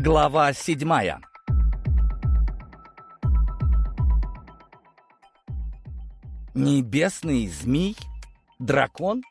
Глава седьмая Небесный змей? Дракон?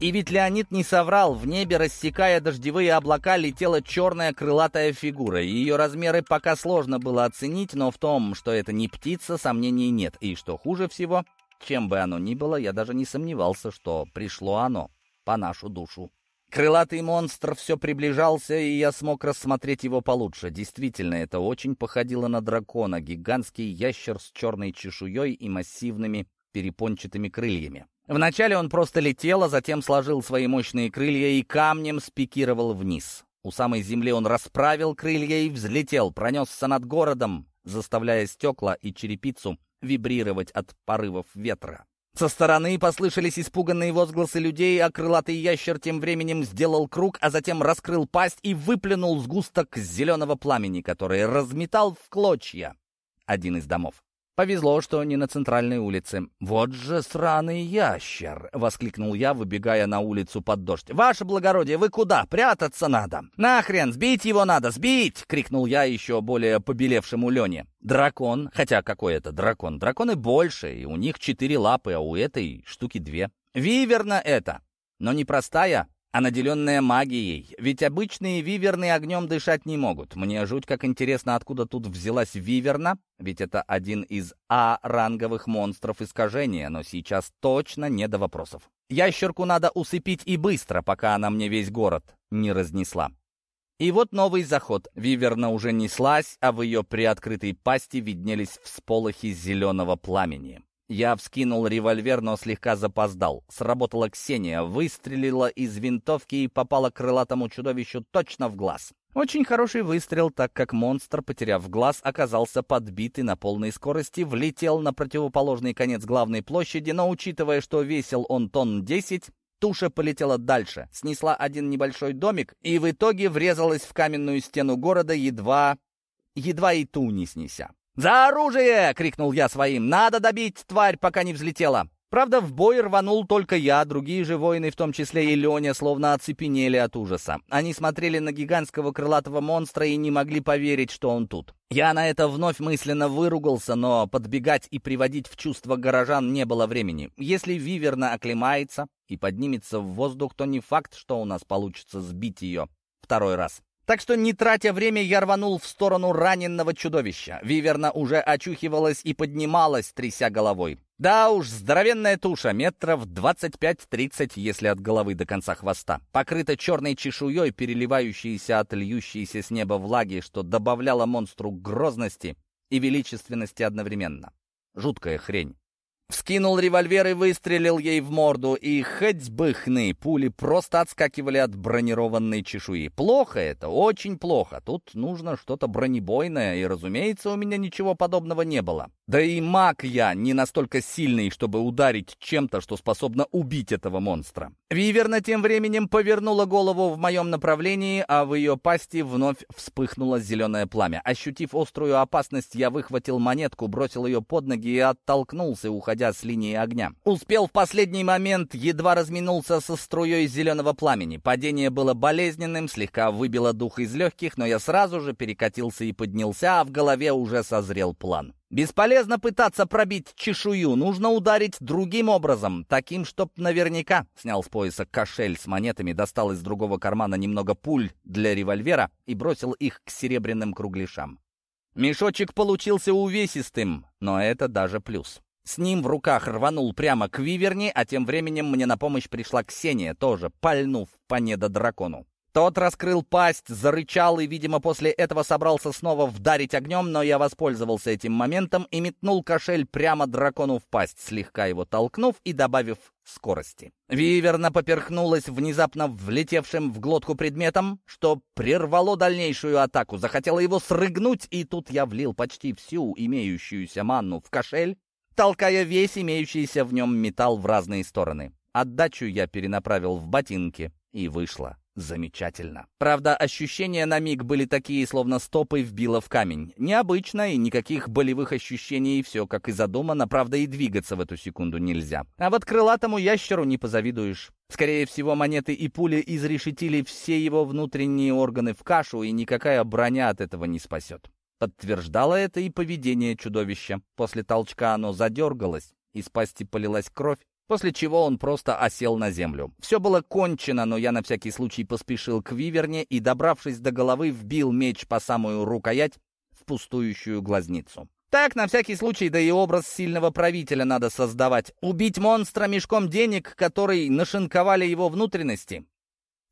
И ведь Леонид не соврал, в небе, рассекая дождевые облака, летела черная крылатая фигура. Ее размеры пока сложно было оценить, но в том, что это не птица, сомнений нет. И что хуже всего, чем бы оно ни было, я даже не сомневался, что пришло оно по нашу душу. Крылатый монстр все приближался, и я смог рассмотреть его получше. Действительно, это очень походило на дракона, гигантский ящер с черной чешуей и массивными перепончатыми крыльями. Вначале он просто летел, а затем сложил свои мощные крылья и камнем спикировал вниз. У самой земли он расправил крылья и взлетел, пронесся над городом, заставляя стекла и черепицу вибрировать от порывов ветра. Со стороны послышались испуганные возгласы людей, а крылатый ящер тем временем сделал круг, а затем раскрыл пасть и выплюнул сгусток зеленого пламени, который разметал в клочья один из домов. Повезло, что не на центральной улице. «Вот же сраный ящер!» — воскликнул я, выбегая на улицу под дождь. «Ваше благородие, вы куда? Прятаться надо!» «Нахрен! Сбить его надо! Сбить!» — крикнул я еще более побелевшему Лене. Дракон, хотя какой это дракон? Драконы больше, и у них четыре лапы, а у этой штуки две. Виверна это! Но не простая, а наделенная магией. Ведь обычные виверны огнем дышать не могут. Мне жуть как интересно, откуда тут взялась виверна, ведь это один из А-ранговых монстров искажения, но сейчас точно не до вопросов. Ящерку надо усыпить и быстро, пока она мне весь город не разнесла. И вот новый заход. Виверна уже неслась, а в ее приоткрытой пасти виднелись всполохи зеленого пламени. Я вскинул револьвер, но слегка запоздал. Сработала Ксения, выстрелила из винтовки и попала крылатому чудовищу точно в глаз. Очень хороший выстрел, так как монстр, потеряв глаз, оказался подбит и на полной скорости влетел на противоположный конец главной площади, но учитывая, что весил он тонн 10, туша полетела дальше, снесла один небольшой домик и в итоге врезалась в каменную стену города, едва, едва и ту не снеся. «За оружие!» — крикнул я своим. «Надо добить тварь, пока не взлетела!» Правда, в бой рванул только я, другие же воины, в том числе и Леня, словно оцепенели от ужаса. Они смотрели на гигантского крылатого монстра и не могли поверить, что он тут. Я на это вновь мысленно выругался, но подбегать и приводить в чувство горожан не было времени. Если Виверна оклемается и поднимется в воздух, то не факт, что у нас получится сбить ее второй раз. Так что, не тратя время, я рванул в сторону раненного чудовища. Виверна уже очухивалась и поднималась, тряся головой. Да уж, здоровенная туша, метров 25-30, если от головы до конца хвоста. Покрыта черной чешуей, переливающейся от льющейся с неба влаги, что добавляло монстру грозности и величественности одновременно. Жуткая хрень. Вскинул револьвер и выстрелил ей в морду, и хоть бы хны, пули просто отскакивали от бронированной чешуи. Плохо это, очень плохо. Тут нужно что-то бронебойное, и, разумеется, у меня ничего подобного не было. Да и маг я не настолько сильный, чтобы ударить чем-то, что способно убить этого монстра. Виверна тем временем повернула голову в моем направлении, а в ее пасти вновь вспыхнуло зеленое пламя. Ощутив острую опасность, я выхватил монетку, бросил ее под ноги и оттолкнулся, уходя с линии огня. Успел в последний момент, едва разминулся со струей зеленого пламени. Падение было болезненным, слегка выбило дух из легких, но я сразу же перекатился и поднялся, а в голове уже созрел план. Бесполезно пытаться пробить чешую, нужно ударить другим образом, таким, чтоб наверняка. Снял с пояса кошель с монетами, достал из другого кармана немного пуль для револьвера и бросил их к серебряным кругляшам. Мешочек получился увесистым, но это даже плюс. С ним в руках рванул прямо к виверне, а тем временем мне на помощь пришла Ксения, тоже пальнув по недодракону. Тот раскрыл пасть, зарычал и, видимо, после этого собрался снова вдарить огнем, но я воспользовался этим моментом и метнул кошель прямо дракону в пасть, слегка его толкнув и добавив скорости. Виверна поперхнулась внезапно влетевшим в глотку предметом, что прервало дальнейшую атаку, захотела его срыгнуть, и тут я влил почти всю имеющуюся манну в кошель, толкая весь имеющийся в нем металл в разные стороны. Отдачу я перенаправил в ботинки, и вышло замечательно. Правда, ощущения на миг были такие, словно стопой вбило в камень. Необычно и никаких болевых ощущений, все как и задумано, правда и двигаться в эту секунду нельзя. А вот крылатому ящеру не позавидуешь. Скорее всего, монеты и пули изрешетили все его внутренние органы в кашу, и никакая броня от этого не спасет. Подтверждало это и поведение чудовища. После толчка оно задергалось, из пасти полилась кровь, после чего он просто осел на землю. Все было кончено, но я на всякий случай поспешил к виверне и, добравшись до головы, вбил меч по самую рукоять в пустующую глазницу. Так, на всякий случай, да и образ сильного правителя надо создавать. Убить монстра мешком денег, который нашинковали его внутренности.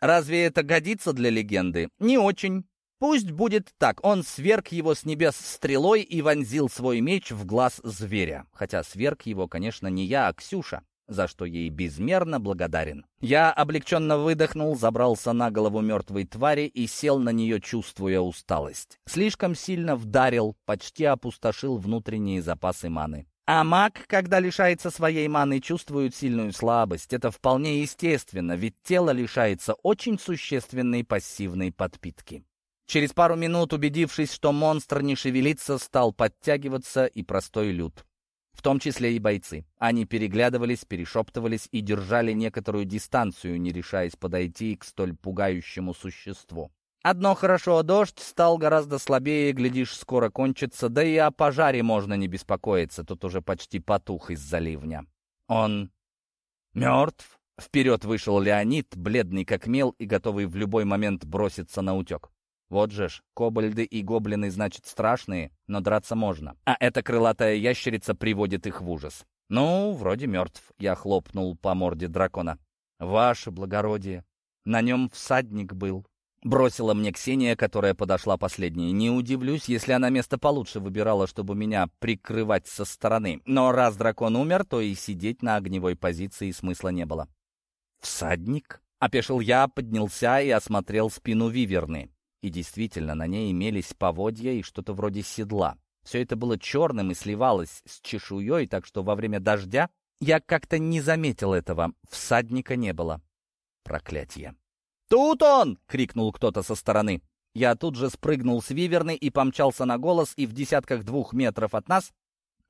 Разве это годится для легенды? Не очень. Пусть будет так. Он сверг его с небес стрелой и вонзил свой меч в глаз зверя. Хотя сверг его, конечно, не я, а Ксюша за что ей безмерно благодарен. Я облегченно выдохнул, забрался на голову мертвой твари и сел на нее, чувствуя усталость. Слишком сильно вдарил, почти опустошил внутренние запасы маны. А маг, когда лишается своей маны, чувствует сильную слабость. Это вполне естественно, ведь тело лишается очень существенной пассивной подпитки. Через пару минут, убедившись, что монстр не шевелится, стал подтягиваться и простой люд в том числе и бойцы. Они переглядывались, перешептывались и держали некоторую дистанцию, не решаясь подойти к столь пугающему существу. Одно хорошо, дождь стал гораздо слабее, глядишь, скоро кончится, да и о пожаре можно не беспокоиться, тут уже почти потух из-за ливня. Он мертв? Вперед вышел Леонид, бледный как мел и готовый в любой момент броситься на утек. Вот же ж, кобальды и гоблины, значит, страшные, но драться можно. А эта крылатая ящерица приводит их в ужас. Ну, вроде мертв, я хлопнул по морде дракона. Ваше благородие, на нем всадник был. Бросила мне Ксения, которая подошла последней. Не удивлюсь, если она место получше выбирала, чтобы меня прикрывать со стороны. Но раз дракон умер, то и сидеть на огневой позиции смысла не было. «Всадник?» — опешил я, поднялся и осмотрел спину Виверны. И действительно, на ней имелись поводья и что-то вроде седла. Все это было черным и сливалось с чешуей, так что во время дождя я как-то не заметил этого. Всадника не было. Проклятие. «Тут он!» — крикнул кто-то со стороны. Я тут же спрыгнул с виверны и помчался на голос, и в десятках двух метров от нас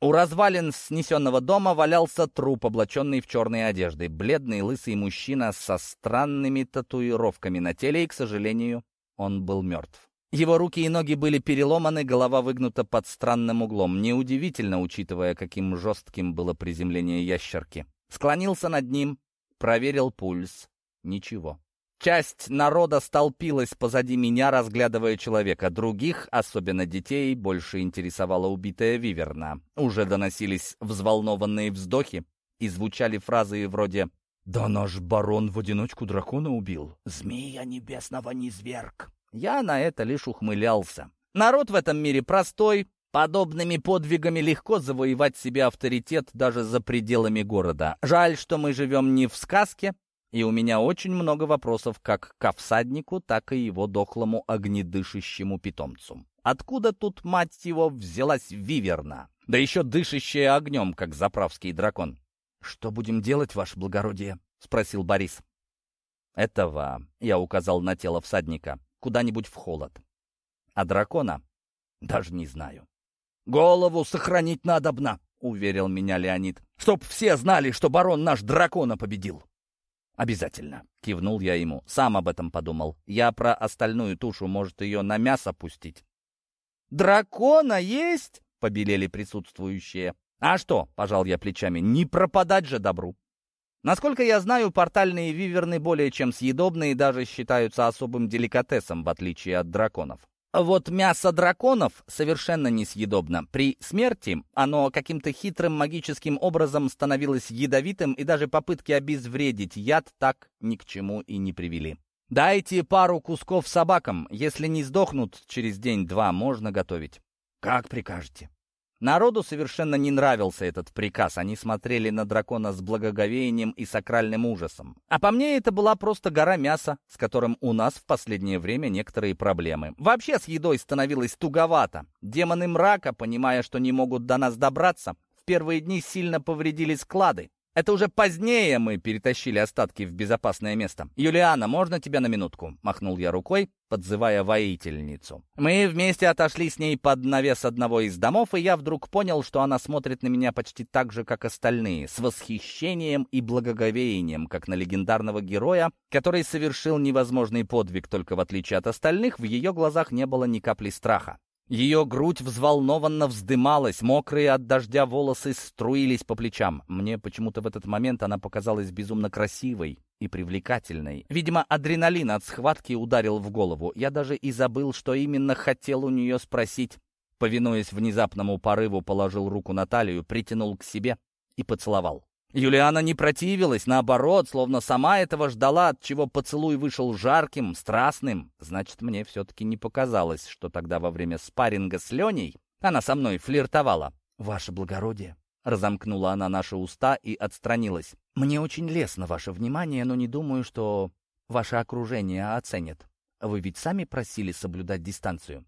у развалин снесенного дома валялся труп, облаченный в черные одежды. Бледный лысый мужчина со странными татуировками на теле и, к сожалению, он был мертв. Его руки и ноги были переломаны, голова выгнута под странным углом. Неудивительно, учитывая, каким жестким было приземление ящерки. Склонился над ним, проверил пульс. Ничего. Часть народа столпилась позади меня, разглядывая человека. Других, особенно детей, больше интересовала убитая виверна. Уже доносились взволнованные вздохи и звучали фразы вроде «Да наш барон в одиночку дракона убил. Змея небесного не зверг». Я на это лишь ухмылялся. Народ в этом мире простой, Подобными подвигами легко завоевать себе авторитет даже за пределами города. Жаль, что мы живем не в сказке, и у меня очень много вопросов как к всаднику, так и его дохлому огнедышащему питомцу. Откуда тут, мать его, взялась виверна? Да еще дышащая огнем, как заправский дракон. «Что будем делать, ваше благородие?» — спросил Борис. «Этого...» — я указал на тело всадника. «Куда-нибудь в холод. А дракона? Даже не знаю». «Голову сохранить надобно!» — уверил меня Леонид. «Чтоб все знали, что барон наш дракона победил!» «Обязательно!» — кивнул я ему. Сам об этом подумал. Я про остальную тушу, может, ее на мясо пустить. «Дракона есть?» — побелели присутствующие. «А что?» — пожал я плечами. «Не пропадать же добру!» Насколько я знаю, портальные виверны более чем съедобные и даже считаются особым деликатесом, в отличие от драконов. Вот мясо драконов совершенно несъедобно. При смерти оно каким-то хитрым магическим образом становилось ядовитым, и даже попытки обезвредить яд так ни к чему и не привели. Дайте пару кусков собакам, если не сдохнут через день-два, можно готовить. Как прикажете. Народу совершенно не нравился этот приказ, они смотрели на дракона с благоговением и сакральным ужасом. А по мне это была просто гора мяса, с которым у нас в последнее время некоторые проблемы. Вообще с едой становилось туговато. Демоны мрака, понимая, что не могут до нас добраться, в первые дни сильно повредили склады, Это уже позднее мы перетащили остатки в безопасное место. «Юлиана, можно тебя на минутку?» — махнул я рукой, подзывая воительницу. Мы вместе отошли с ней под навес одного из домов, и я вдруг понял, что она смотрит на меня почти так же, как остальные, с восхищением и благоговением, как на легендарного героя, который совершил невозможный подвиг, только в отличие от остальных, в ее глазах не было ни капли страха. Ее грудь взволнованно вздымалась, мокрые от дождя волосы струились по плечам. Мне почему-то в этот момент она показалась безумно красивой и привлекательной. Видимо, адреналин от схватки ударил в голову. Я даже и забыл, что именно хотел у нее спросить. Повинуясь внезапному порыву, положил руку на талию, притянул к себе и поцеловал. Юлиана не противилась, наоборот, словно сама этого ждала, от чего поцелуй вышел жарким, страстным. Значит, мне все-таки не показалось, что тогда во время спарринга с Леней она со мной флиртовала. «Ваше благородие!» Разомкнула она наши уста и отстранилась. «Мне очень лестно ваше внимание, но не думаю, что ваше окружение оценит. Вы ведь сами просили соблюдать дистанцию».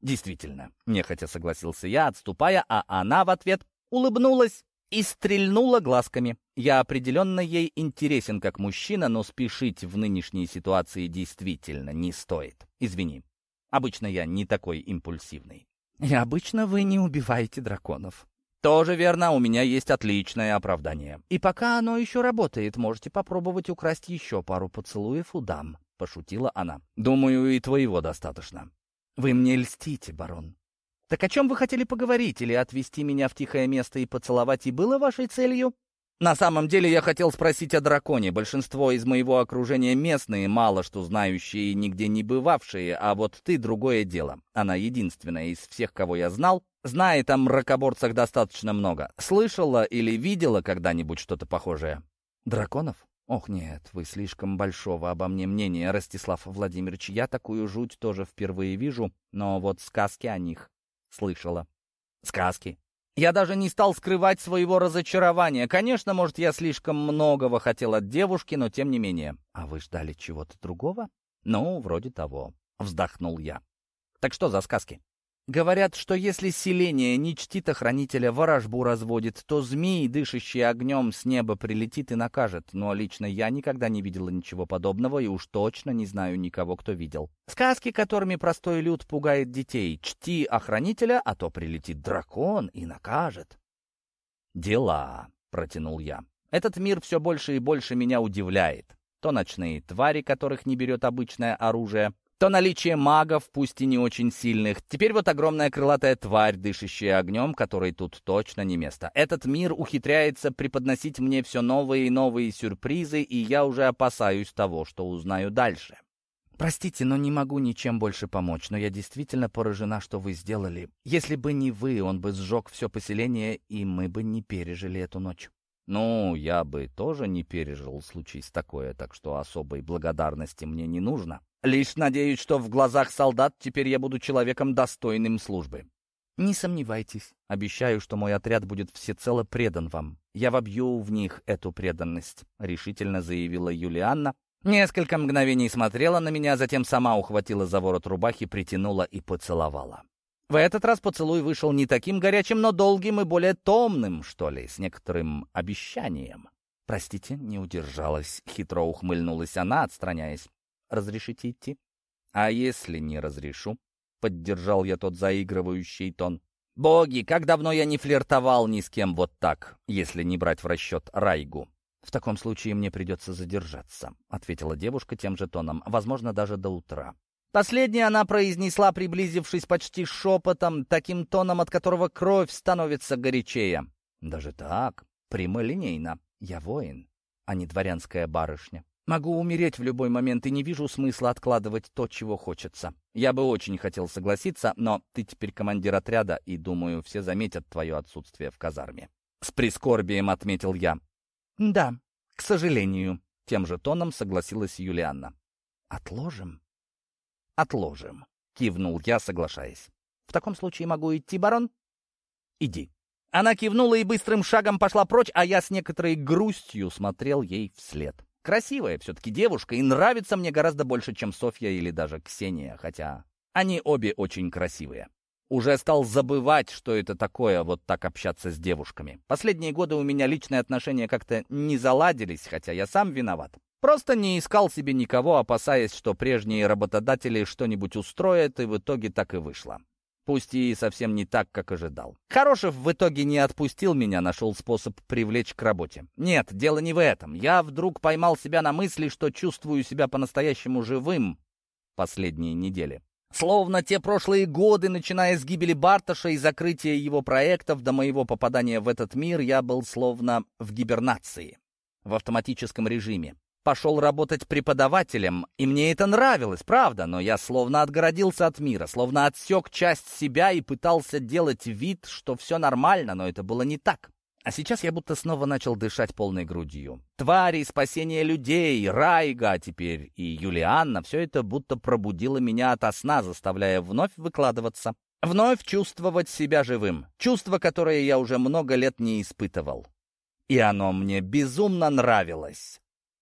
«Действительно», — нехотя согласился я, отступая, а она в ответ улыбнулась и стрельнула глазками. Я определенно ей интересен как мужчина, но спешить в нынешней ситуации действительно не стоит. Извини. Обычно я не такой импульсивный. И обычно вы не убиваете драконов. Тоже верно, у меня есть отличное оправдание. И пока оно еще работает, можете попробовать украсть еще пару поцелуев у дам, пошутила она. Думаю, и твоего достаточно. Вы мне льстите, барон. «Так о чем вы хотели поговорить? Или отвезти меня в тихое место и поцеловать и было вашей целью?» «На самом деле я хотел спросить о драконе. Большинство из моего окружения местные, мало что знающие и нигде не бывавшие, а вот ты — другое дело. Она единственная из всех, кого я знал, знает о мракоборцах достаточно много. Слышала или видела когда-нибудь что-то похожее?» «Драконов?» «Ох, нет, вы слишком большого обо мне мнения, Ростислав Владимирович. Я такую жуть тоже впервые вижу, но вот сказки о них слышала. Сказки. Я даже не стал скрывать своего разочарования. Конечно, может, я слишком многого хотел от девушки, но тем не менее. А вы ждали чего-то другого? Ну, вроде того. Вздохнул я. Так что за сказки? Говорят, что если селение не чтит охранителя, ворожбу разводит, то змей, дышащий огнем, с неба прилетит и накажет. Но лично я никогда не видела ничего подобного и уж точно не знаю никого, кто видел. Сказки, которыми простой люд пугает детей. Чти охранителя, а то прилетит дракон и накажет. «Дела», — протянул я. «Этот мир все больше и больше меня удивляет. То ночные твари, которых не берет обычное оружие, то наличие магов, пусть и не очень сильных. Теперь вот огромная крылатая тварь, дышащая огнем, которой тут точно не место. Этот мир ухитряется преподносить мне все новые и новые сюрпризы, и я уже опасаюсь того, что узнаю дальше. Простите, но не могу ничем больше помочь, но я действительно поражена, что вы сделали. Если бы не вы, он бы сжег все поселение, и мы бы не пережили эту ночь. Ну, я бы тоже не пережил, случись такое, так что особой благодарности мне не нужно. Лишь надеюсь, что в глазах солдат теперь я буду человеком достойным службы. Не сомневайтесь. Обещаю, что мой отряд будет всецело предан вам. Я вобью в них эту преданность, решительно заявила Юлианна. Несколько мгновений смотрела на меня, затем сама ухватила за ворот рубахи, притянула и поцеловала. В этот раз поцелуй вышел не таким горячим, но долгим и более томным, что ли, с некоторым обещанием. «Простите, не удержалась», — хитро ухмыльнулась она, отстраняясь. Разрешите идти?» «А если не разрешу?» — поддержал я тот заигрывающий тон. «Боги, как давно я не флиртовал ни с кем вот так, если не брать в расчет Райгу!» «В таком случае мне придется задержаться», — ответила девушка тем же тоном, возможно, даже до утра. Последнее она произнесла, приблизившись почти шепотом, таким тоном, от которого кровь становится горячее. «Даже так? Прямолинейно. Я воин, а не дворянская барышня. Могу умереть в любой момент и не вижу смысла откладывать то, чего хочется. Я бы очень хотел согласиться, но ты теперь командир отряда, и, думаю, все заметят твое отсутствие в казарме. С прискорбием отметил я. Да, к сожалению, тем же тоном согласилась Юлианна. Отложим? Отложим, кивнул я, соглашаясь. В таком случае могу идти, барон? Иди. Она кивнула и быстрым шагом пошла прочь, а я с некоторой грустью смотрел ей вслед. Красивая все-таки девушка и нравится мне гораздо больше, чем Софья или даже Ксения, хотя они обе очень красивые. Уже стал забывать, что это такое, вот так общаться с девушками. Последние годы у меня личные отношения как-то не заладились, хотя я сам виноват. Просто не искал себе никого, опасаясь, что прежние работодатели что-нибудь устроят, и в итоге так и вышло. Пусть и совсем не так, как ожидал. Хорошев в итоге не отпустил меня, нашел способ привлечь к работе. Нет, дело не в этом. Я вдруг поймал себя на мысли, что чувствую себя по-настоящему живым последние недели. Словно те прошлые годы, начиная с гибели Барташа и закрытия его проектов до моего попадания в этот мир, я был словно в гибернации, в автоматическом режиме. Пошел работать преподавателем, и мне это нравилось, правда, но я словно отгородился от мира, словно отсек часть себя и пытался делать вид, что все нормально, но это было не так. А сейчас я будто снова начал дышать полной грудью. Твари, спасение людей, Райга, а теперь и Юлианна — все это будто пробудило меня ото сна, заставляя вновь выкладываться. Вновь чувствовать себя живым. Чувство, которое я уже много лет не испытывал. И оно мне безумно нравилось.